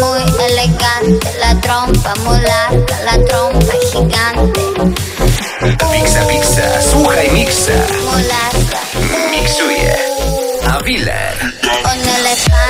muy elegante, la trompa muy la trompa gigante. Pixa, pixa, słuchaj miksa. Muy larga. Miksuje. Awiler. Un elefante.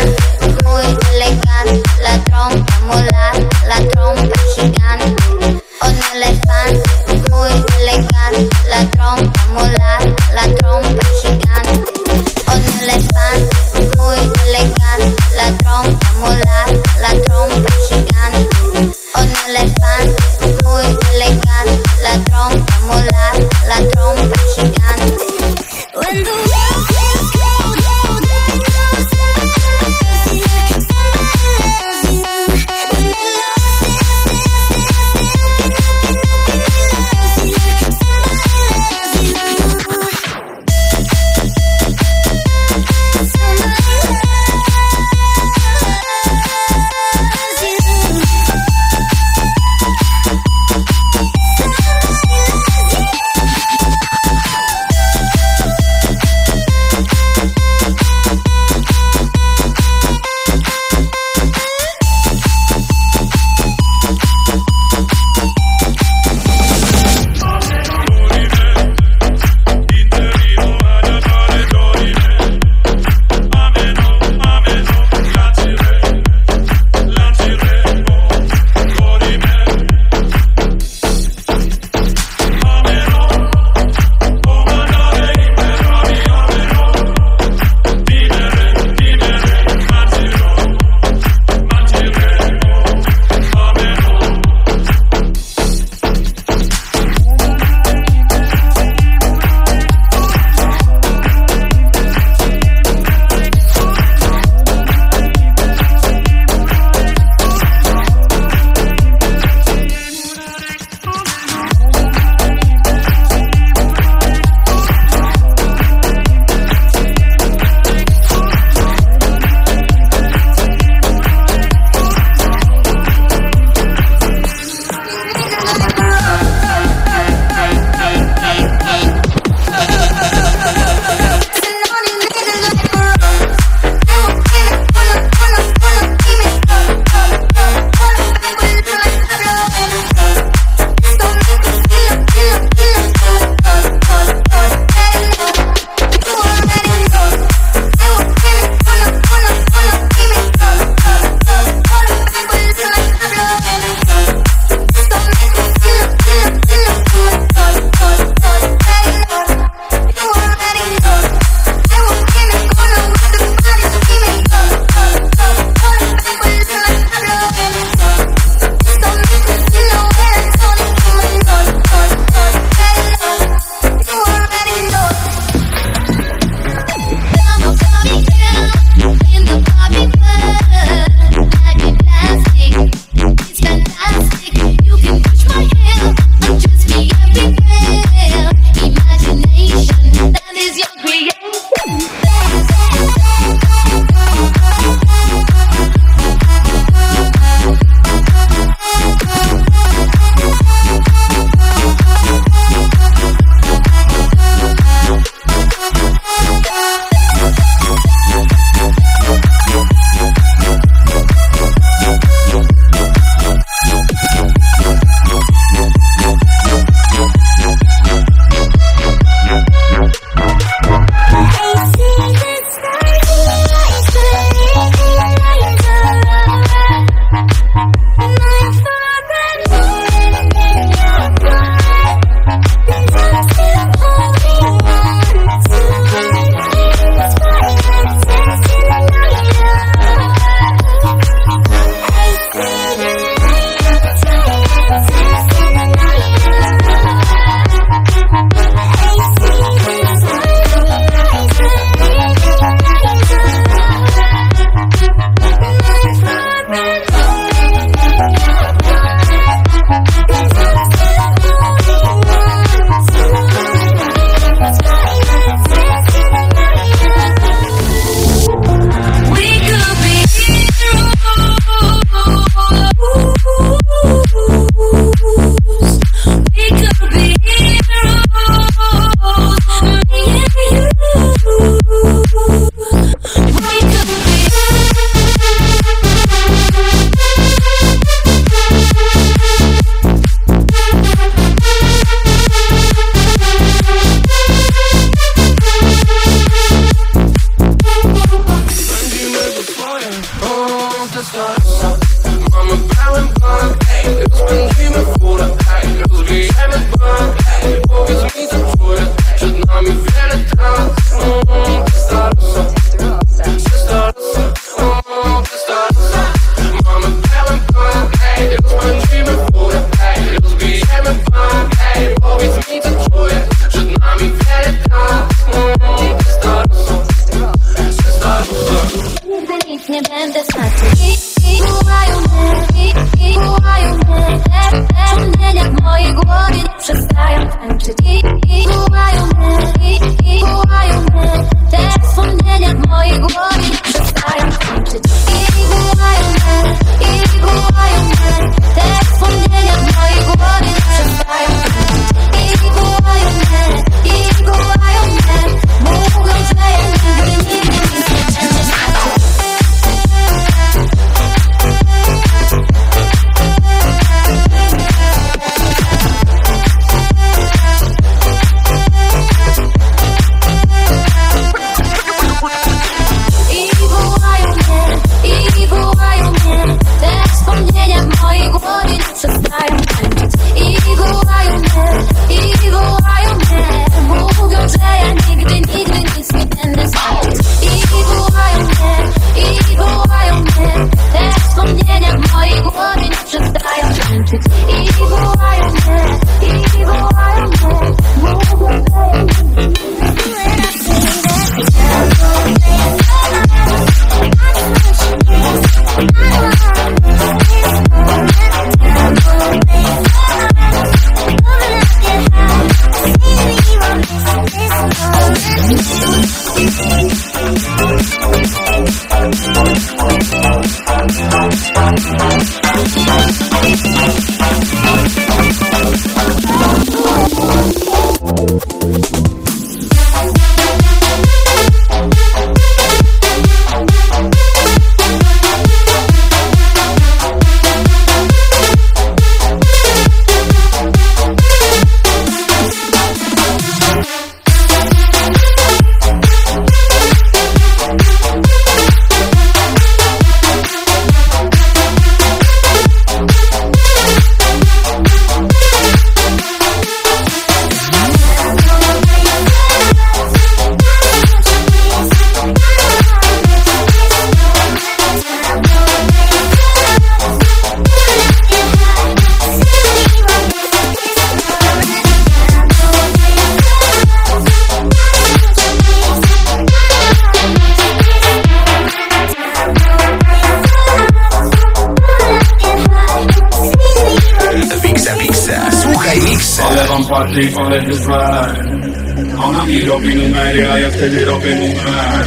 Wtedy robię mu mar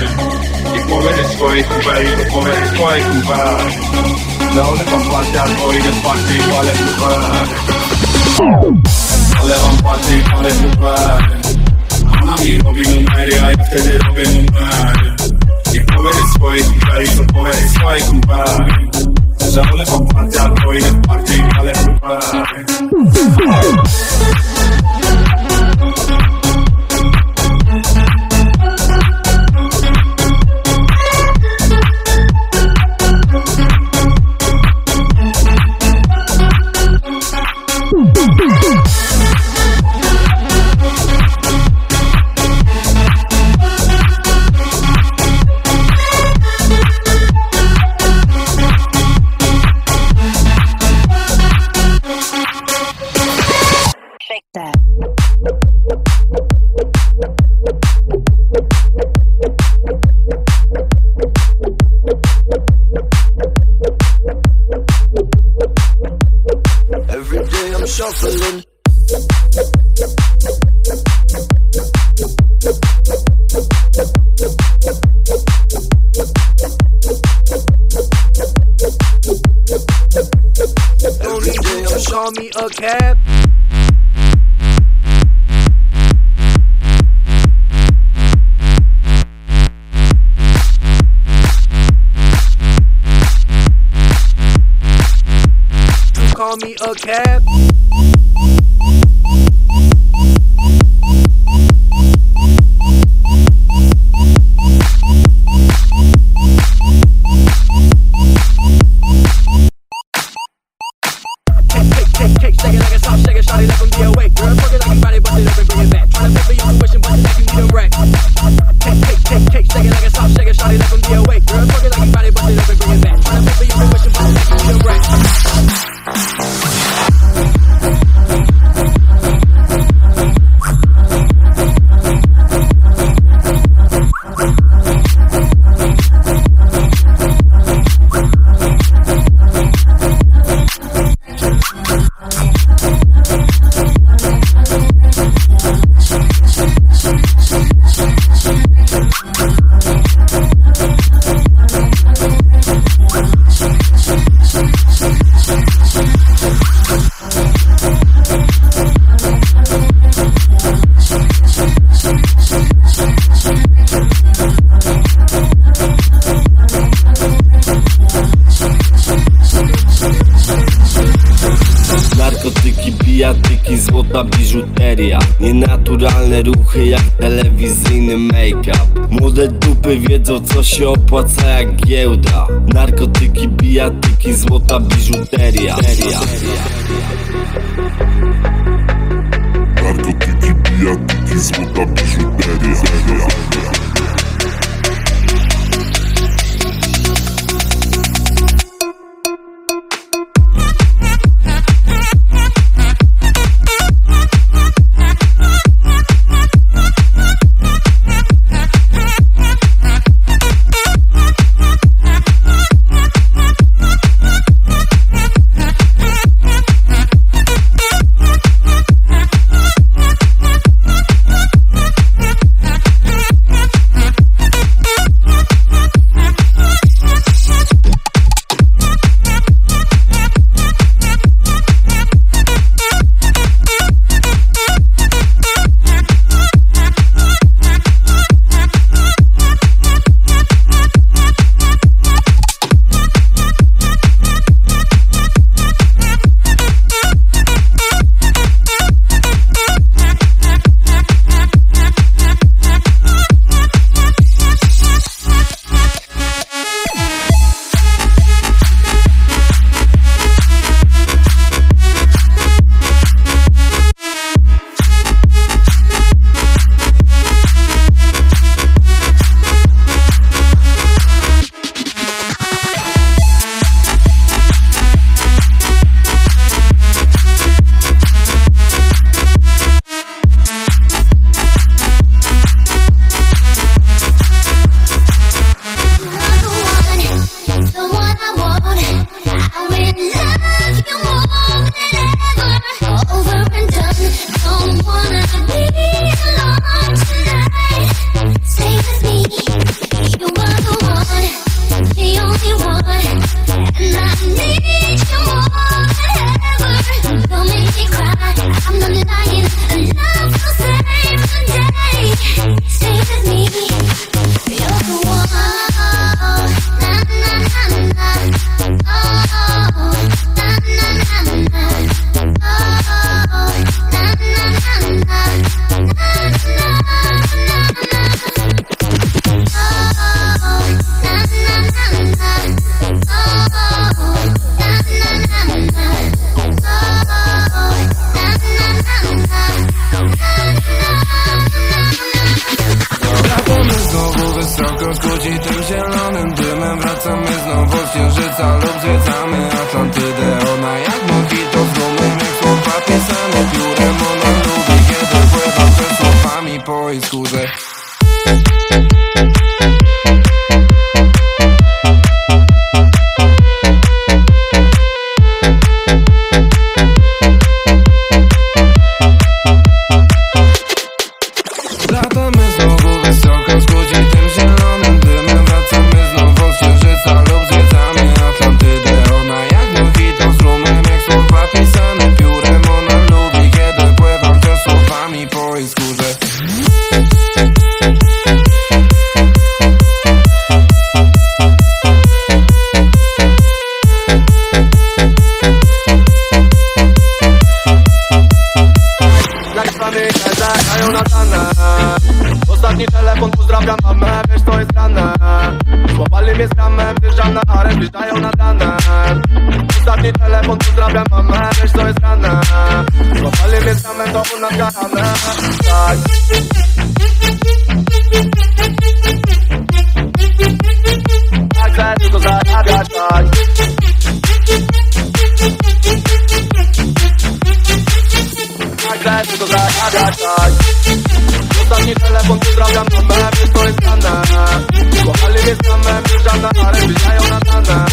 I połowę swoich kubelów, połowę swoich kubel Leony wam partia, dwojga z partii, ale super Ale wam partii, ale super A nami robi numery, a ja wtedy robię numer I połowę swoich kubelów, połowę swoich kubel Leony wam shuffling. Don't need call me a cab. Biżuteria. Nienaturalne ruchy jak telewizyjny make-up. Młode dupy wiedzą co się opłaca jak giełda. Narkotyki, bijatyki, złota biżuteria. Narkotyki, bijatyki, złota biżuteria takie samo piórem Ona lubi, kiedy pływa ze słowami po ich skórze. czekają na dane. Ostatni telefon, pozdrawiam mamę, wiesz to jest rane Złapali mnie z ramem, wjeżdżam na arenę, wjeżdżają na dane. Ostatni telefon, pozdrawiam mamę, wiesz to jest rane Złapali mnie z ramem, to u nas karane Tak. Tak, tylko zarabiać, tak. daj mi to grać, Zostaw mi telefon, pozdrawiam numer, więc to jest dane Kochali mnie same, wyjeżdżane, ale wyjają na dane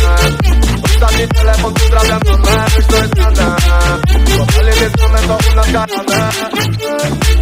Zostaw mi telefon, pozdrawiam numer, więc to jest dane Kochali mnie same, to u nas karane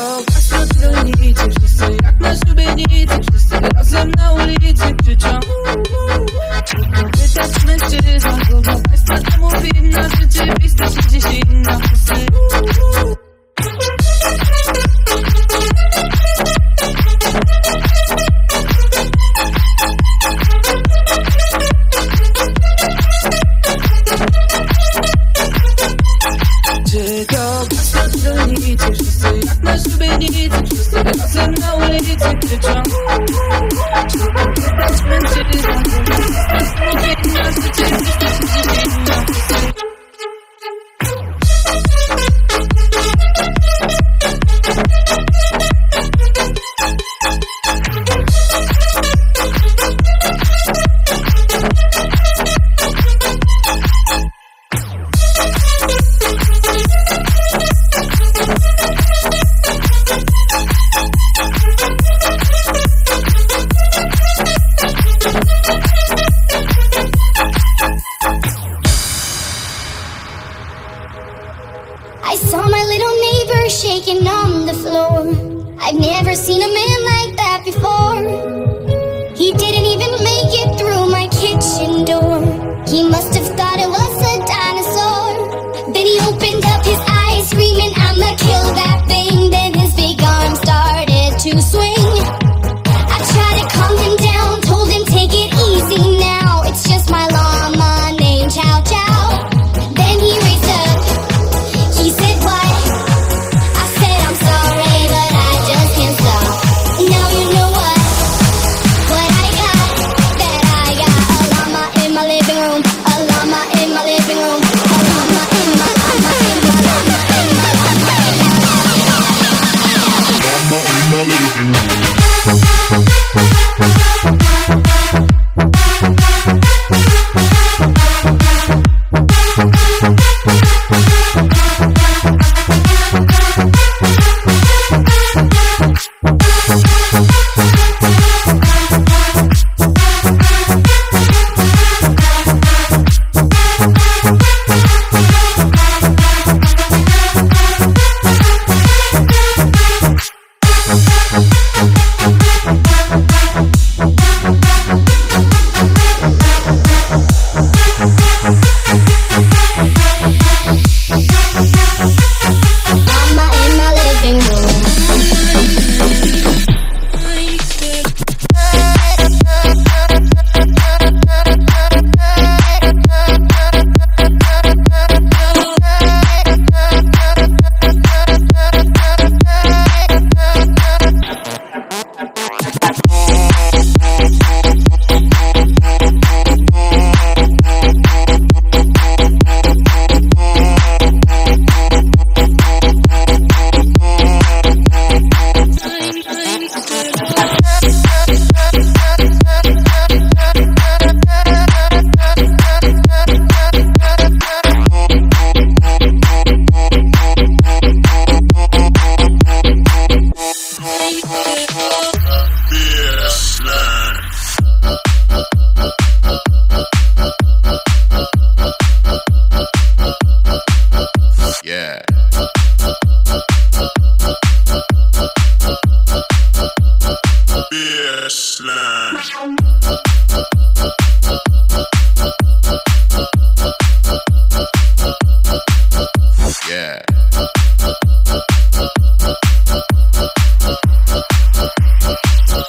Oh.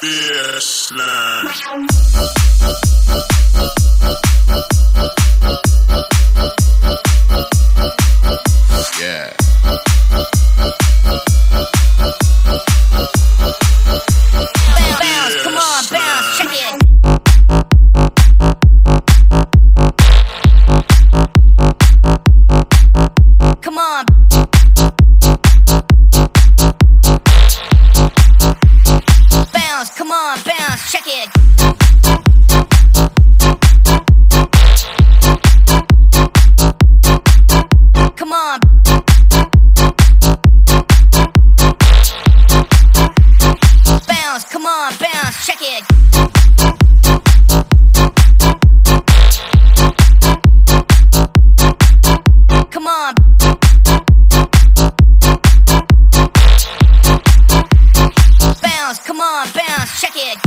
Yes, now. Come on. Bounce, come on, bounce, check it.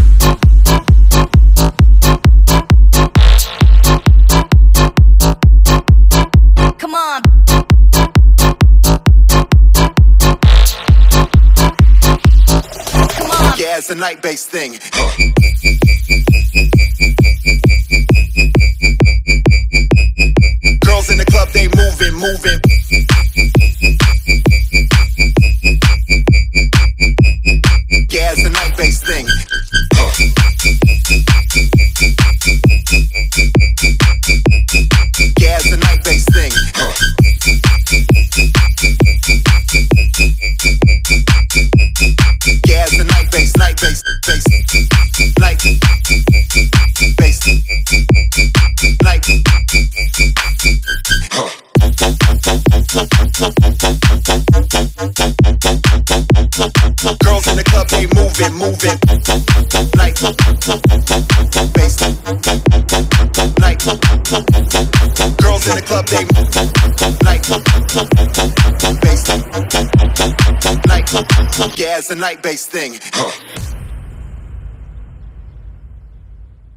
Come on. Come on. Yeah, it's a night-based thing. A night bass thing.